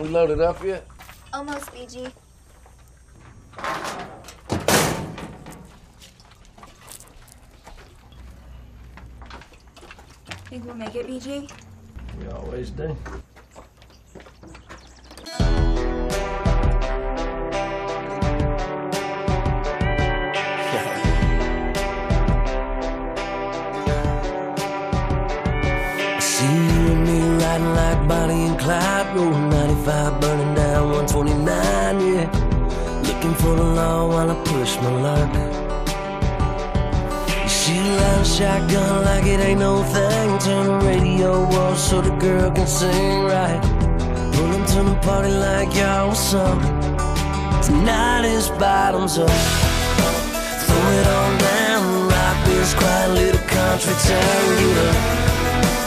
We loaded up yet? Almost, BG. Think we'll make it, BG? We always do. And rolling 95, burning down 129, yeah. Looking for the law while I push my luck. Out a shotgun like it ain't no thing. Turn the radio off so the girl can sing right. Pull them to the party like y'all what's up. Tonight is bottoms up. Throw it on down, rock this quiet little country town.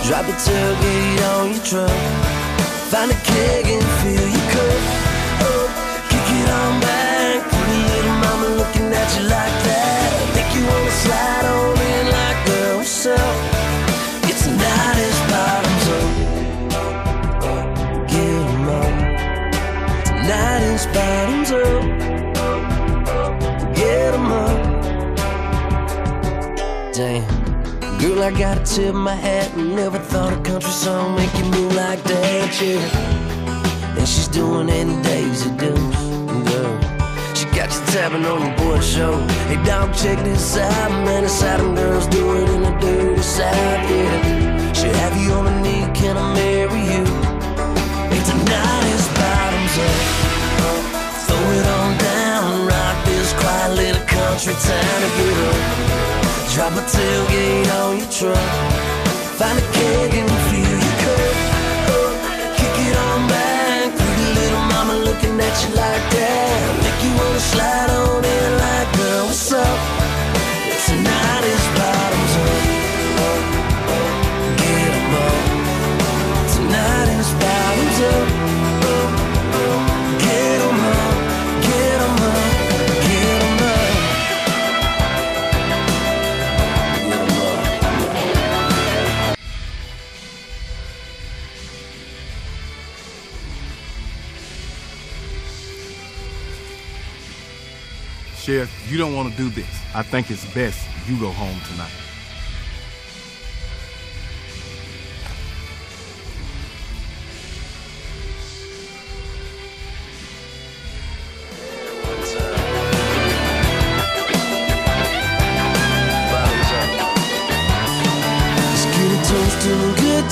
Drop the tailgate on your truck. Find a keg and fill your cup. Up, kick it on back. Pretty little mama looking at you like that. Make you wanna slide on in like girl, what's? It's night as bottoms up. Get up. Tonight is bottoms up. Get 'em up. I gotta tip my hat never thought a country song make you move like that, yeah. And she's doing any Daisy Dukes, girl. She got you tapping on your boy show. Hey, dog, check this out, man. It's how girls do it in the dirty south, yeah. She have you on a knee, can I marry you? Tailgate on your truck. Find a keg and fill your cup. Up, oh, kick it on back. Pretty little mama looking at you like that. Make you wanna slide on in like, girl, what's up? Sheriff, you don't want to do this. I think it's best you go home tonight.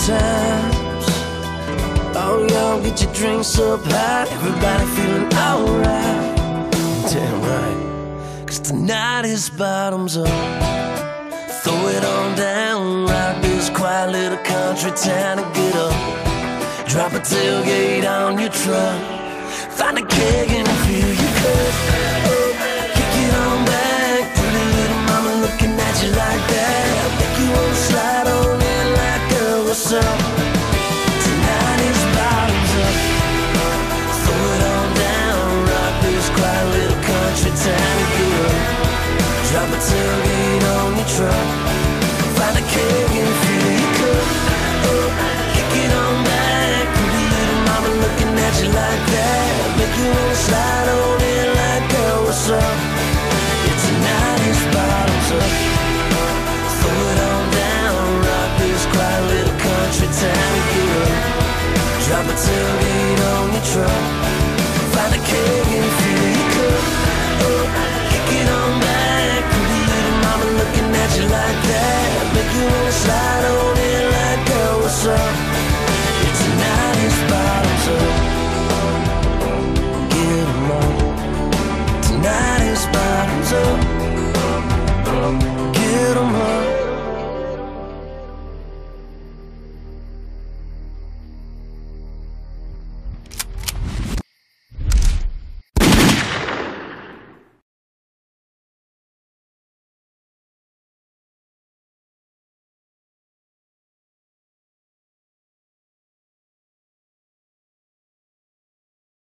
Times. Oh, y'all get your drinks up high. Everybody feeling alright. Damn right. Cause tonight is bottoms up. Throw it on down. Rock this quiet little country town and get up. Drop a tailgate on your truck. Find a keg and fill your cup.